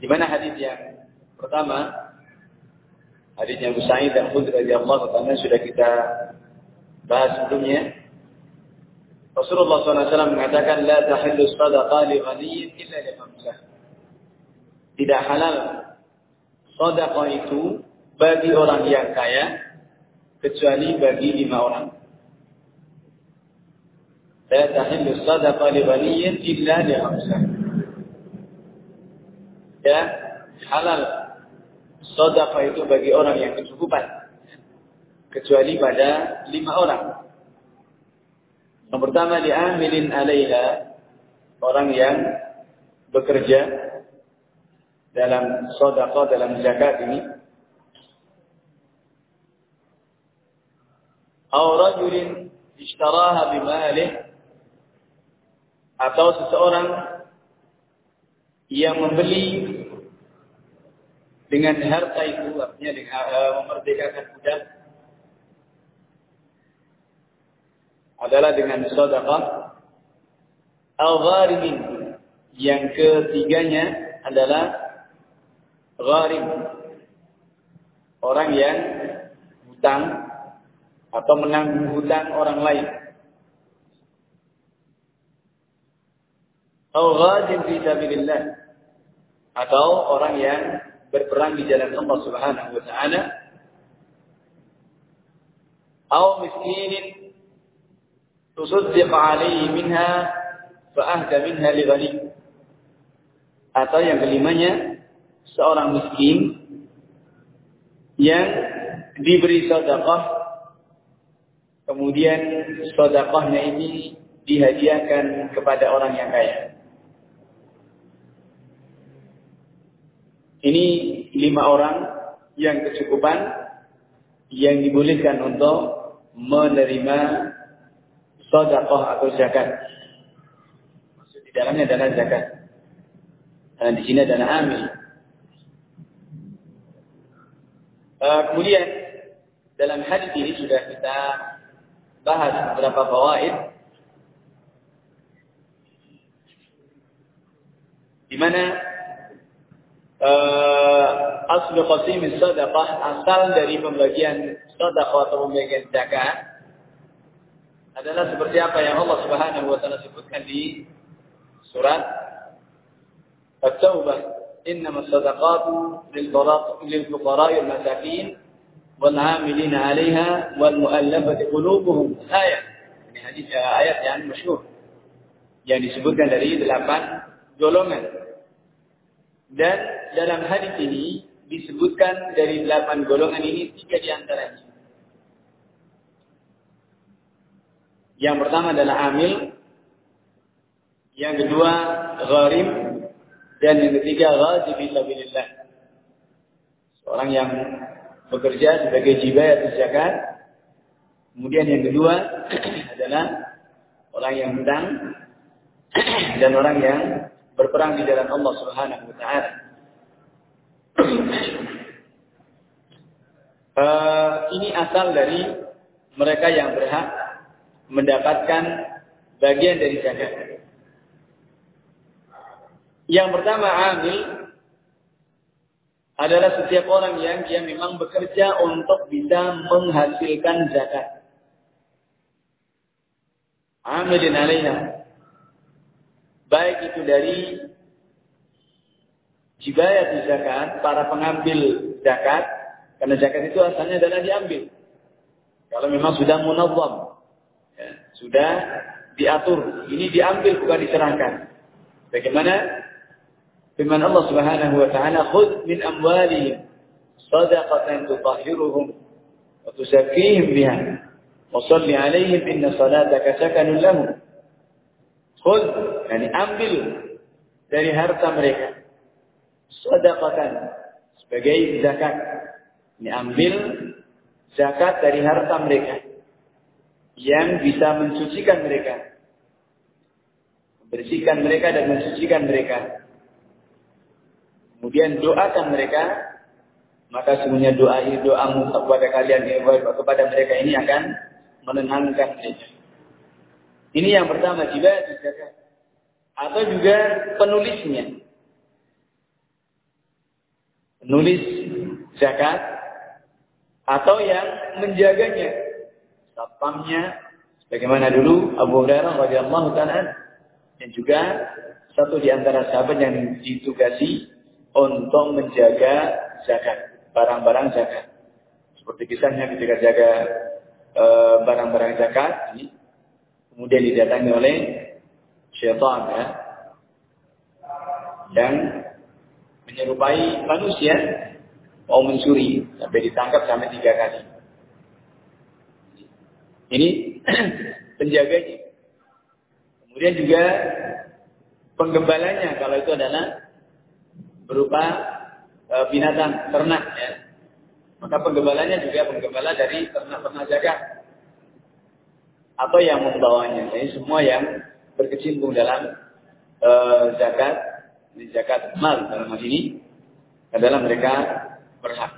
Di mana hadis yang pertama hadisnya Abu Sa'id dan Khudri radhiyallahu anhu sudah kita bahas sebelumnya. Rasulullah SAW mengatakan la tahillu sadaqah li ghaniyin illa li khamsah. Tidak halal sedekah itu bagi orang yang kaya kecuali bagi lima orang. La tahillu sadaqah li ghaniyin illa li khamsah. Ya, halal. Sedekah itu bagi orang yang kecukupan. Kecuali pada lima orang. Yang pertama diamilin alaiha. Orang yang bekerja dalam sedekah dalam zakat ini. Atau rajulin ishtaraha bimalih. Atau seseorang yang membeli dengan harta itu artinya dengan uh, memerdekakan budak adalah dengan sedekah al gharimin yang ketiganya adalah gharim. Orang yang hutang atau menanggung hutang orang lain. Atau ghazin fi sabilillah. Atau orang yang berperang di jalan Allah Subhanahu wa taala atau miskinin tusaddiq alaihi minha fa ahda minha li ghani. Atau yang kelimanya seorang miskin yang diberi sedekah kemudian sedekahnya ini dihadiahkan kepada orang yang kaya Ini lima orang yang kecukupan yang dibolehkan untuk menerima sodakoh atau zakat. Maksud di dalamnya adalah zakat. Dan di sini adalah amil. Uh, kemudian dalam hadis ini sudah kita bahas beberapa fawaid di mana uh, aslu qasim sadaqah asal dari pembagian sedekah atau pembagian zakat adalah seperti apa yang Allah Subhanahu wa taala sebutkan di surat At-Taubah إنما الصدقات للفقراء والمساكين والعاملين عليها والمؤلفة قلوبهم آية ini hadis ayat yang masyhur yang disebutkan dari delapan golongan dan dalam hadis ini disebutkan dari delapan golongan ini tiga di antaranya. Yang pertama adalah amil, yang kedua gharim, dan yang ketiga ghazi fisabilillah. Seorang yang bekerja sebagai jibayat zakat. Kemudian yang kedua adalah orang yang hutang dan orang yang berperang di jalan Allah Subhanahu wa taala. Uh, ini asal dari mereka yang berhak mendapatkan bagian dari zakat. Yang pertama amil adalah setiap orang yang dia memang bekerja untuk bisa menghasilkan zakat. Amilin alaiha. Baik itu dari jibayat zakat, para pengambil zakat, karena zakat itu asalnya adalah diambil. Kalau memang sudah munawwam, ya, sudah diatur, ini diambil bukan diserahkan. Bagaimana? Firman Allah Subhanahu wa taala, "Khudh min amwalihim shadaqatan tutahhiruhum wa tuzakkihim biha wa 'alaihim inna salataka sakanun lahum." Khudh, yani ambil dari harta mereka sedekahkan sebagai zakat. Ini ambil zakat dari harta mereka yang bisa mensucikan mereka. Membersihkan mereka dan mensucikan mereka. Kemudian doakan mereka, maka semuanya doa doamu kepada kalian kepada mereka ini akan menenangkan mereka. Ini yang pertama juga zakat. Atau juga penulisnya menulis zakat atau yang menjaganya. Satpamnya bagaimana dulu Abu Hurairah radhiyallahu taala dan juga satu di antara sahabat yang ditugasi untuk menjaga zakat barang-barang zakat. Seperti kisahnya ketika jaga eh, barang-barang zakat ini kemudian didatangi oleh syaitan ya. Yang menyerupai manusia mau mencuri sampai ditangkap sampai tiga kali. Ini penjaganya. Kemudian juga penggembalanya kalau itu adalah berupa e, binatang ternak ya. Maka penggembalanya juga penggembala dari ternak-ternak jaga atau yang membawanya. Jadi semua yang berkecimpung dalam e, zakat, zakat mal dalam hal ini adalah mereka berhak.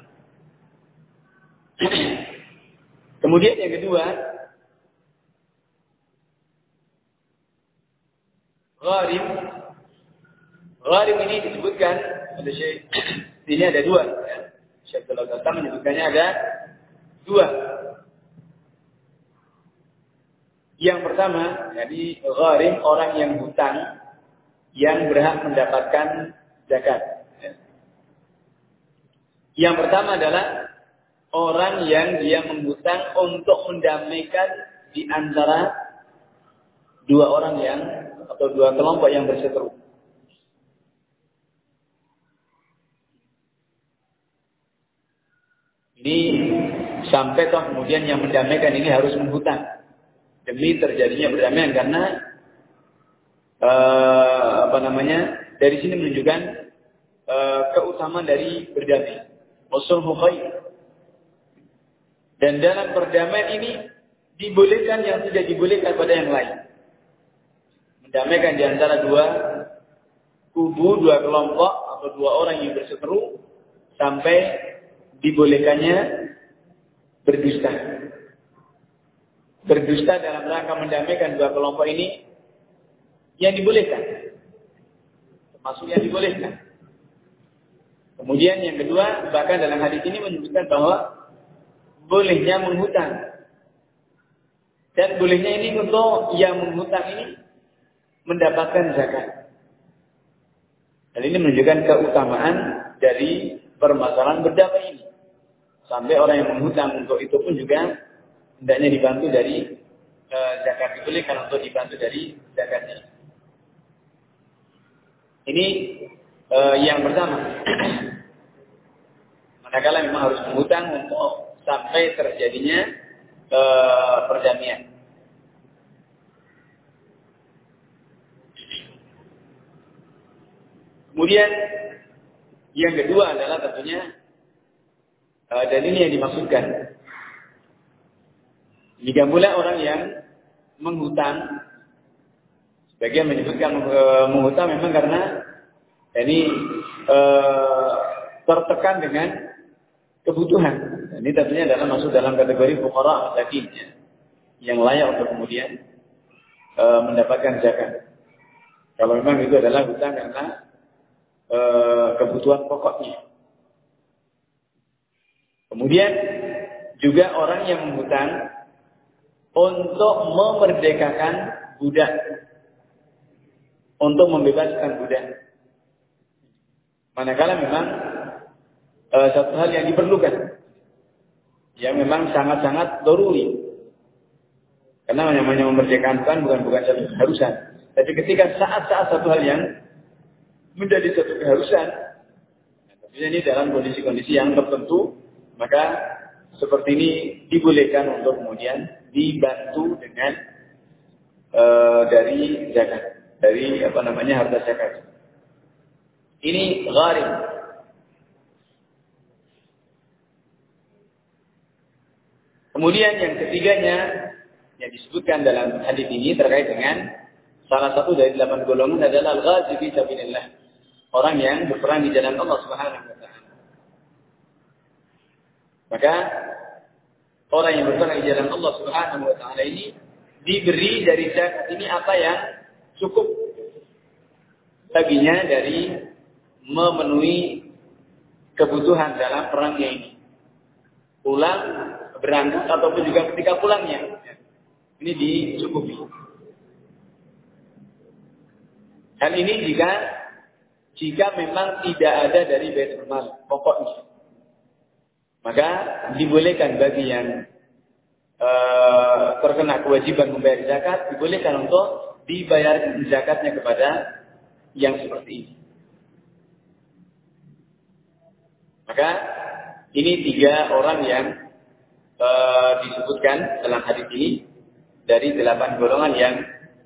Kemudian yang kedua, gharib. Gharib ini disebutkan oleh Syekh. Ini ada dua. Ya. Syekh Abdullah menyebutkannya ada dua. Yang pertama, jadi gharim orang yang hutang yang berhak mendapatkan zakat. Yang pertama adalah orang yang dia menghutang untuk mendamaikan di antara dua orang yang atau dua kelompok yang berseteru. Ini sampai toh kemudian yang mendamaikan ini harus menghutang demi terjadinya perdamaian karena uh, apa namanya dari sini menunjukkan uh, keutamaan dari berdamai. Wasulhu khair. Dan dalam perdamaian ini dibolehkan yang tidak dibolehkan pada yang lain. Mendamaikan di antara dua kubu, dua kelompok atau dua orang yang berseteru sampai dibolehkannya berdusta. Berdusta dalam rangka mendamaikan dua kelompok ini yang dibolehkan. Termasuk yang dibolehkan. Kemudian yang kedua, bahkan dalam hadis ini menunjukkan bahwa bolehnya menghutang. Dan bolehnya ini untuk yang menghutang ini mendapatkan zakat. Dan ini menunjukkan keutamaan dari permasalahan berdamai ini. Sampai orang yang menghutang untuk itu pun juga hendaknya dibantu dari e, zakat dibolehkan untuk dibantu dari zakatnya. Ini e, yang pertama. Manakala memang harus menghutang untuk sampai terjadinya e, perdamaian. Kemudian yang kedua adalah tentunya e, dan ini yang dimaksudkan. Jika mulai orang yang menghutang, sebagian menyebutkan menghutang memang karena ini e, tertekan dengan kebutuhan. Ini tentunya adalah masuk dalam kategori fukara yakin ya, yang layak untuk kemudian e, mendapatkan zakat. Kalau memang itu adalah hutang karena e, kebutuhan pokoknya. Kemudian juga orang yang menghutang untuk memerdekakan budak, untuk membebaskan budak. Manakala memang e, satu hal yang diperlukan, yang memang sangat-sangat doruri. Karena namanya memerdekakan bukan bukan bukan satu keharusan. Tapi ketika saat-saat satu hal yang menjadi satu keharusan, nah, ini dalam kondisi-kondisi yang tertentu, maka seperti ini dibolehkan untuk kemudian dibantu dengan e, dari zakat, dari apa namanya harta zakat. Ini gharib. Kemudian yang ketiganya yang disebutkan dalam hadis ini terkait dengan salah satu dari delapan golongan adalah al-ghazi fi sabilillah. Orang yang berperang di jalan Allah Subhanahu wa taala. Maka orang yang berperang di jalan Allah Subhanahu wa taala ini diberi dari zakat ini apa yang cukup baginya dari memenuhi kebutuhan dalam perangnya ini. Pulang, berangkat, ataupun juga ketika pulangnya. Ini dicukupi. Dan ini jika jika memang tidak ada dari Baitul Mal pokoknya. Maka dibolehkan bagi yang uh, terkena kewajiban membayar zakat, dibolehkan untuk dibayar zakatnya kepada yang seperti ini. Maka ini tiga orang yang uh, disebutkan dalam hadis ini dari delapan golongan yang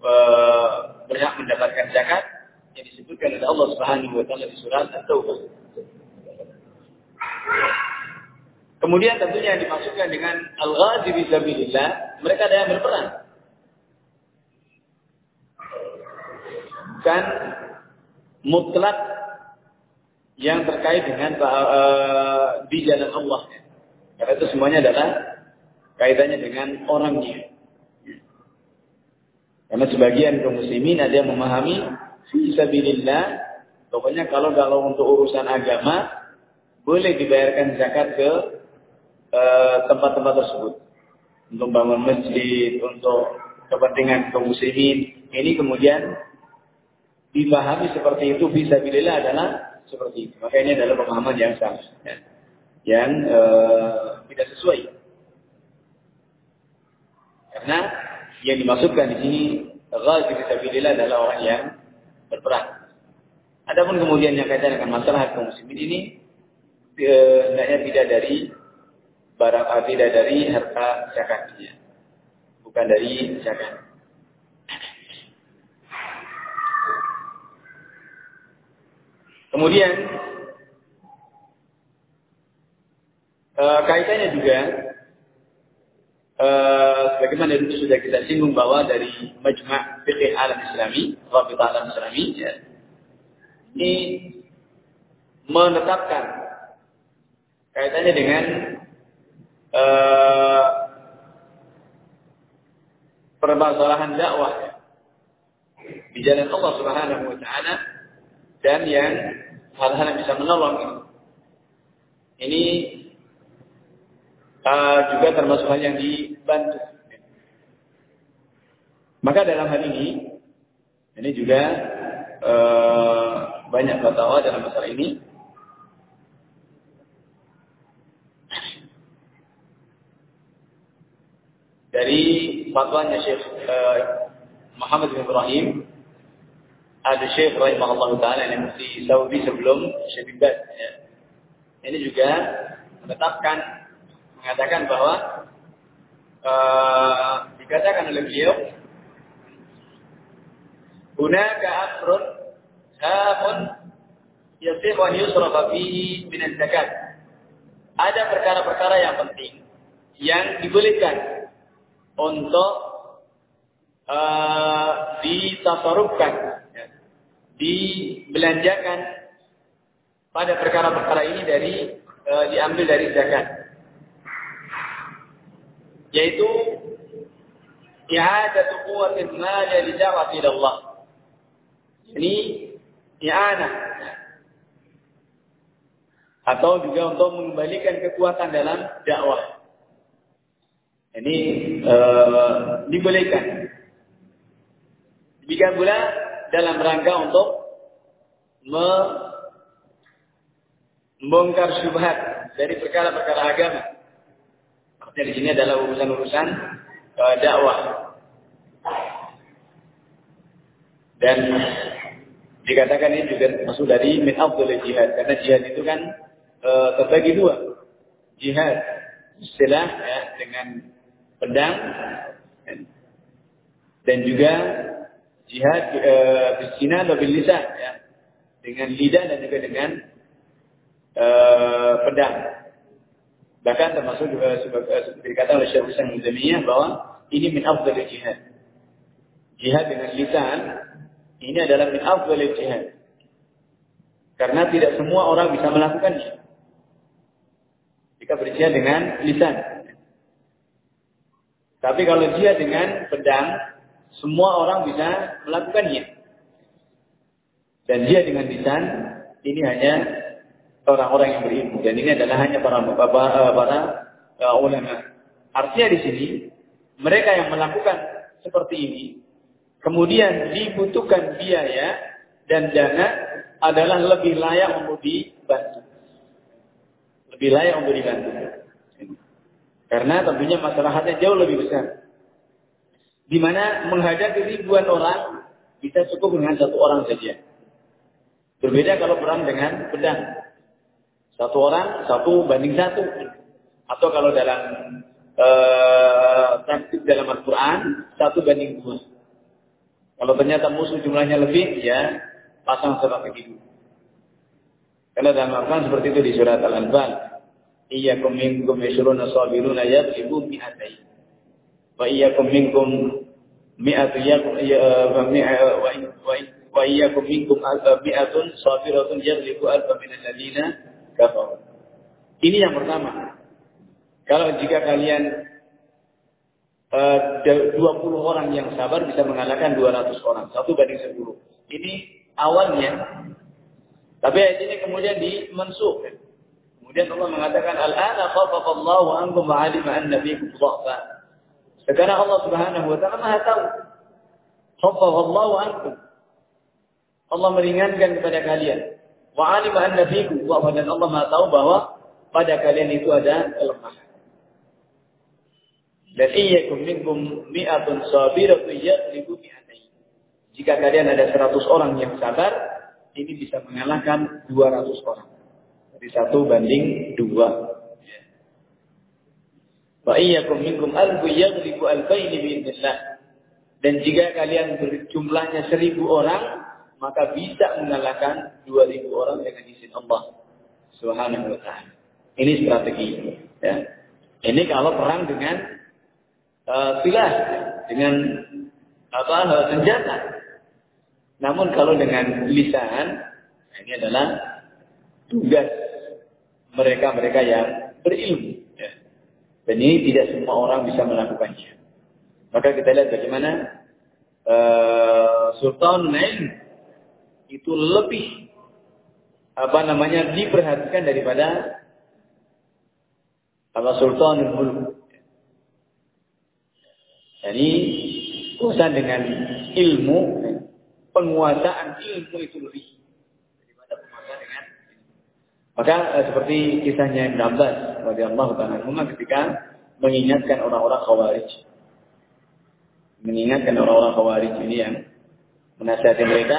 uh, berhak mendapatkan zakat yang disebutkan oleh Allah Subhanahu wa taala di surat At-Taubah. Kemudian tentunya yang dimaksudkan dengan al-ghazi fisabilillah, mereka ada yang berperang. Kan mutlak yang terkait dengan uh, di jalan Allah. Karena itu semuanya adalah kaitannya dengan orangnya. Karena sebagian kaum muslimin ada yang memahami fisabilillah, pokoknya kalau kalau untuk urusan agama boleh dibayarkan zakat ke eh, tempat-tempat uh, tersebut. Untuk bangun masjid, untuk kepentingan kaum muslimin. Ini kemudian dipahami seperti itu bisa bila adalah seperti itu. Maka ini adalah pemahaman yang salah. Ya. Yang uh, tidak sesuai. Karena yang dimaksudkan di sini ghazi fisabilillah adalah orang yang berperang. Adapun kemudian yang kaitan dengan masalah kaum muslimin ini eh, hendaknya tidak dari barang eh, tidak dari harta zakatnya. Bukan dari zakat. Kemudian uh, kaitannya juga sebagaimana itu sudah kita singgung bahwa dari Majma' Fiqh Alam Islami, Rabita Alam Islami, ya, ini menetapkan kaitannya dengan uh, permasalahan dakwah di jalan Allah Subhanahu wa taala dan yang hal-hal yang bisa menolong ini uh, juga termasuk hal yang dibantu. Maka dalam hal ini, ini juga uh, banyak fatwa dalam masalah ini. Dari fatwanya Syekh uh, Muhammad bin Ibrahim ada Syekh rahimahullah taala yang mufti Saudi sebelum Syekh bin Baz ya. Ini juga menetapkan mengatakan bahwa uh, dikatakan oleh beliau hunaka amrun hamun yasihu an yusrafa fihi min zakat ada perkara-perkara yang penting yang dibolehkan untuk uh, ditasarufkan dibelanjakan pada perkara-perkara ini dari e, diambil dari zakat. Yaitu i'adatu quwwatil mal li da'wati Allah. Ini i'anah atau juga untuk mengembalikan kekuatan dalam dakwah. Ini e, dibolehkan. Jika pula dalam rangka untuk membongkar syubhat dari perkara-perkara agama. Maksudnya di sini adalah urusan-urusan uh, dakwah. Dan dikatakan ini juga masuk dari min afdhal jihad karena jihad itu kan uh, terbagi dua. Jihad istilah ya dengan pedang dan juga jihad e, bisina atau lisan ya. Dengan lidah dan juga dengan e, pedang. Bahkan termasuk juga seperti dikatakan oleh Syekh Islam Zaimiyah bahwa ini min afdal jihad. Jihad dengan lisan ini adalah min afdal jihad. Karena tidak semua orang bisa melakukannya. Jika berjihad dengan lisan. Tapi kalau jihad dengan pedang semua orang bisa melakukannya. Dan dia dengan lisan ini hanya orang-orang yang berilmu dan ini adalah hanya para para, para uh, ulama. Artinya di sini mereka yang melakukan seperti ini kemudian dibutuhkan biaya dan dana adalah lebih layak untuk dibantu. Lebih layak untuk dibantu. Karena tentunya masalahnya jauh lebih besar. Di mana menghadapi ribuan orang bisa cukup dengan satu orang saja. Berbeda kalau perang dengan pedang. Satu orang, satu banding satu. Atau kalau dalam uh, taktik dalam Al-Quran, satu banding dua. Kalau ternyata musuh jumlahnya lebih, ya pasang strategi dulu. Karena dalam Al-Quran seperti itu di surat Al-Anfal. Iyyakum minkum yashruna sabiruna yadribu mi'atai. Wa iyyakum minkum mi'atu yakum wa iyyakum minkum mi'atun sabiratun yadribu alfa min. Ini yang pertama. Kalau jika kalian uh, 20 orang yang sabar bisa mengalahkan 200 orang. Satu banding 10. Ini awalnya. Tapi ayat ini kemudian dimensuh. Kemudian Allah mengatakan al-ana khafafallahu ankum wa anna dha'fa. Sekarang Allah Subhanahu wa taala Maha tahu. Khafafallahu ankum. Allah meringankan kepada kalian. Wa 'alima anna fiikum dha'fa dan Allah Maha tahu bahwa pada kalian itu ada kelemahan. Dan iyyakum minkum mi'atun sabiratun yaghlibu mi'atain. Jika kalian ada 100 orang yang sabar, ini bisa mengalahkan 200 orang. Jadi satu banding dua. Wa iyyakum minkum alfu yaghlibu alfaini biidznillah. Dan jika kalian berjumlahnya seribu orang, maka bisa mengalahkan dua ribu orang dengan izin Allah Subhanahu wa taala. Ini strategi. Ya. Ini kalau perang dengan uh, dengan apa senjata. Namun kalau dengan lisan, ini adalah tugas mereka-mereka yang berilmu. Dan ini tidak semua orang bisa melakukannya. Maka kita lihat bagaimana uh, Sultan Nain itu lebih apa namanya diperhatikan daripada apa Sultan Mulk. Jadi urusan dengan ilmu, penguasaan ilmu itu lebih maka eh, seperti kisahnya Ibn Abbas radhiyallahu taala ketika mengingatkan orang-orang Khawarij. Mengingatkan orang-orang Khawarij ini yang menasihati mereka,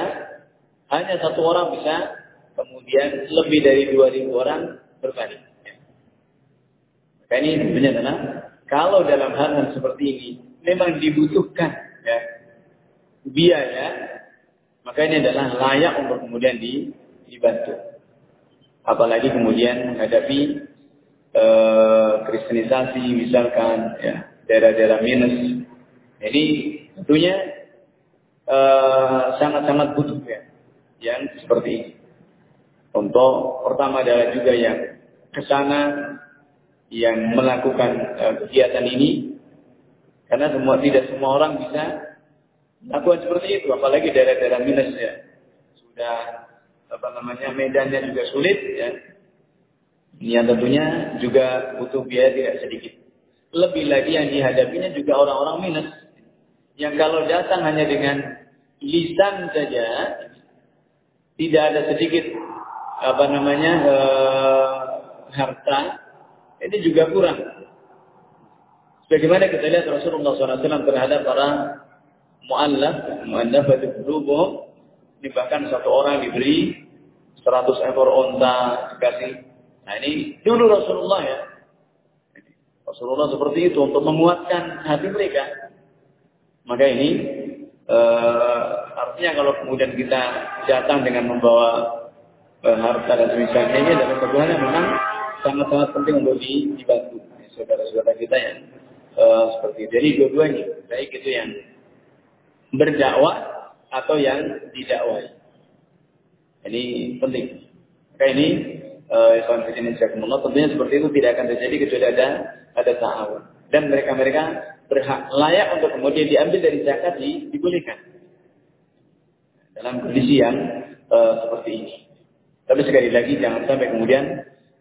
hanya satu orang bisa kemudian lebih dari 2000 orang berpaling. Maka ini sebenarnya adalah kalau dalam hal, hal seperti ini memang dibutuhkan ya, biaya, maka ini adalah layak untuk kemudian dibantu. Apalagi kemudian menghadapi uh, kristenisasi misalkan ya daerah-daerah minus. Jadi tentunya eh, sangat-sangat uh, butuh ya yang seperti ini. Untuk pertama adalah juga yang ke sana yang melakukan uh, kegiatan ini karena semua tidak semua orang bisa melakukan seperti itu, apalagi daerah-daerah minus ya. Sudah apa namanya medannya juga sulit ya. Yang tentunya juga butuh biaya tidak sedikit. Lebih lagi yang dihadapinya juga orang-orang minus. Yang kalau datang hanya dengan lisan saja, tidak ada sedikit apa namanya uh, harta, ini juga kurang. Bagaimana kita lihat Rasulullah SAW terhadap para mu'allaf, qulubuhum, ini bahkan satu orang diberi 100 ekor onta dikasih. Nah ini dulu Rasulullah ya. Rasulullah seperti itu untuk menguatkan hati mereka. Maka ini uh, artinya kalau kemudian kita datang dengan membawa uh, harta dan sebagainya ini adalah sesuatu yang memang sangat-sangat penting untuk dibantu saudara-saudara kita yang uh, seperti itu. Jadi dua-duanya, baik itu yang berdakwah atau yang didakwai. Ini penting. Maka ini uh, Islam Jazakumullah tentunya seperti itu tidak akan terjadi kecuali ada ada ta'awun. Dan mereka-mereka berhak layak untuk kemudian diambil dari zakat di, dibolehkan dalam kondisi yang uh, seperti ini. Tapi sekali lagi jangan sampai kemudian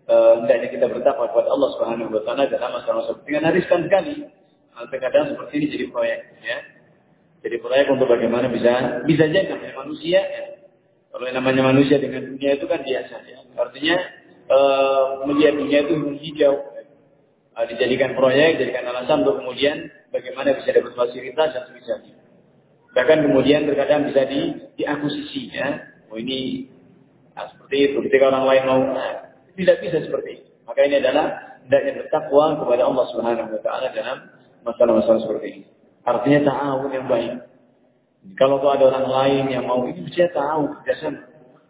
uh, hendaknya kita bertakwa kepada Allah Subhanahu wa taala dalam masalah seperti dengan riskan sekali. Hal terkadang seperti ini jadi proyek ya. Jadi proyek untuk bagaimana bisa bisa jadi namanya manusia ya. Kalau yang namanya manusia dengan dunia itu kan biasa ya. Artinya uh, melihat dunia itu hijau. Uh, dijadikan proyek, jadikan alasan untuk kemudian bagaimana bisa dapat fasilitas dan sebagainya. Bahkan kemudian terkadang bisa di diakuisisi ya. Oh ini Nah, seperti itu. Ketika orang lain mau, nah, tidak bisa seperti itu. Maka ini adalah hendaknya bertakwa kepada Allah Subhanahu Wa Taala dalam masalah-masalah seperti ini. Artinya ta'awun yang baik. Kalau ada orang lain yang mau ini bisa tahu kerjasama,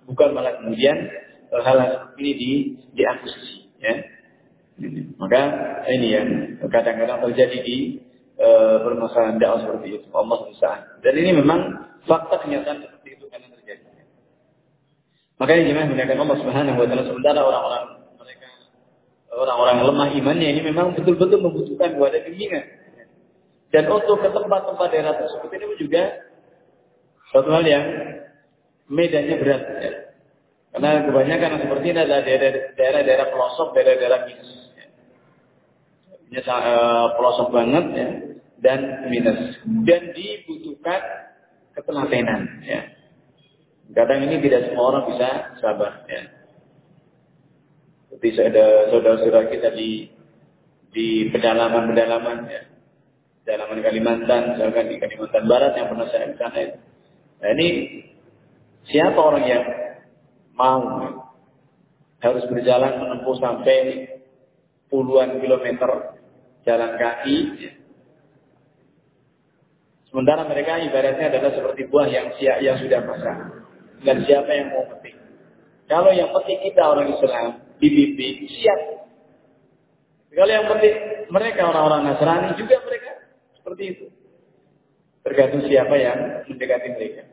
bukan malah kemudian seperti ini di diakuisisi. Ya. Maka ini yang kadang-kadang terjadi di e, permasalahan dakwah seperti itu. Allah SWT. Dan ini memang fakta kenyataan seperti itu karena terjadi. Makanya jemaah menggunakan Allah Subhanahu wa taala sementara orang-orang mereka orang-orang lemah imannya ini memang betul-betul membutuhkan wadah bimbingan. Dan untuk ke tempat-tempat daerah tersebut ini juga satu hal yang medannya berat. Ya. Karena kebanyakan seperti ini adalah daerah-daerah pelosok, daerah-daerah minus. Ya. uh, pelosok banget ya, dan minus. Dan dibutuhkan ketelatenan. Ya. Kadang ini tidak semua orang bisa sabar. Ya. Seperti ada saudara-saudara kita di di pedalaman-pedalaman ya. Pedalaman Kalimantan, misalkan di Kalimantan Barat yang pernah saya itu. Nah ini siapa orang yang mau harus berjalan menempuh sampai puluhan kilometer jalan kaki. Ya. Sementara mereka ibaratnya adalah seperti buah yang siap yang sudah masak dan siapa yang mau petik. Kalau yang petik kita orang Islam, dibimbing, siap. Kalau yang petik mereka orang-orang Nasrani juga mereka seperti itu. Tergantung siapa yang mendekati mereka.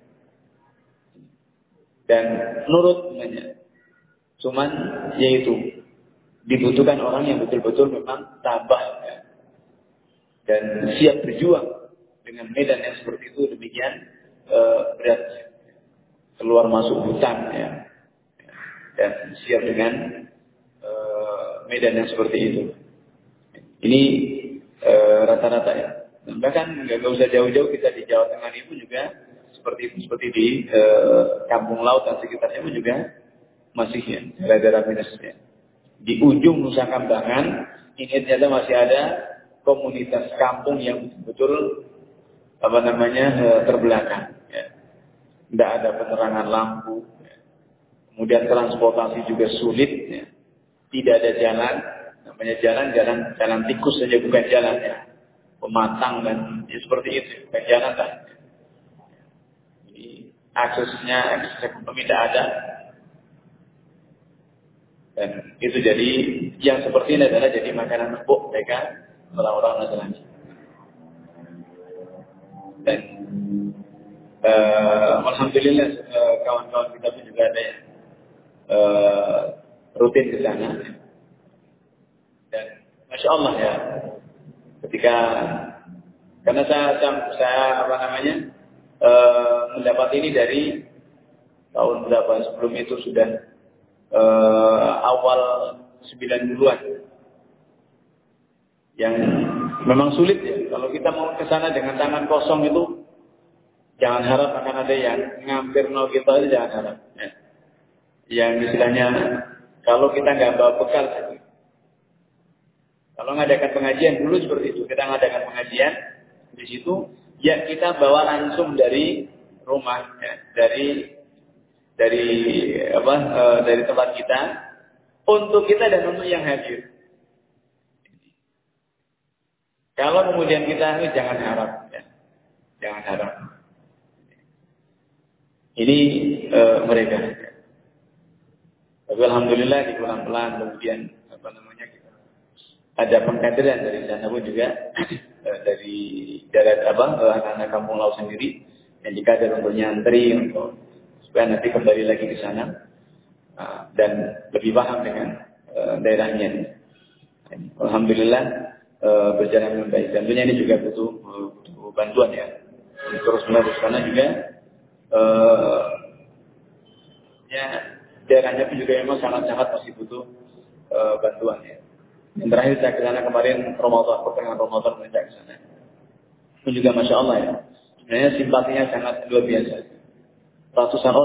Dan menurut cuman yaitu dibutuhkan orang yang betul-betul memang tabah ya. dan siap berjuang dengan medan yang seperti itu demikian uh, beratnya keluar masuk hutan ya dan siap dengan uh, medan yang seperti itu. Ini eh, rata-rata uh, ya. Bahkan nggak usah jauh-jauh kita di Jawa Tengah ini pun juga seperti seperti di uh, kampung laut dan sekitarnya pun juga masih ya daerah-daerah minusnya. Di ujung Nusa Kambangan ini ternyata masih ada komunitas kampung yang betul-betul apa namanya terbelakang tidak ada penerangan lampu, kemudian transportasi juga sulit, ya. tidak ada jalan, namanya jalan jalan jalan tikus saja bukan jalan ya, pematang dan ya, seperti itu, jalan lah. Jadi, aksesnya akses ekonomi tidak ada, dan itu jadi yang seperti ini adalah jadi makanan empuk mereka orang-orang Nasrani. Dan uh, alhamdulillah uh, kawan-kawan kita pun juga ada yang uh, rutin ke sana. Dan masya Allah ya, ketika karena saya saya, saya apa namanya uh, mendapat ini dari tahun berapa sebelum itu sudah uh, awal 90-an yang memang sulit ya kalau kita mau ke sana dengan tangan kosong itu Jangan harap akan ada yang ngampir no kita jangan harap. Ya. Yang istilahnya kalau kita nggak bawa bekal. Kalau ngadakan pengajian dulu seperti itu, kita ngadakan pengajian di situ, ya kita bawa langsung dari rumah, ya, dari dari apa e, dari tempat kita untuk kita dan untuk yang hadir. Kalau kemudian kita ini jangan harap, ya. jangan harap. Ini e, mereka. Tapi alhamdulillah di pelan-pelan kemudian apa namanya ada pengkaderan dari sana pun juga e, dari dari apa eh, anak-anak kampung laut sendiri yang dikader untuk nyantri untuk supaya nanti kembali lagi ke sana uh, dan lebih paham dengan daerahnya. Alhamdulillah berjalan dengan baik. Tentunya ini juga butuh, butuh bantuan ya. Terus menerus karena juga ya daerahnya pun juga memang sangat-sangat masih butuh uh, bantuan ya. Yang terakhir saya ke sana kemarin Ramadan, pertengahan Ramadan saya ke sana. Pun juga Masya Allah ya. Sebenarnya simpatinya sangat luar biasa. Ratusan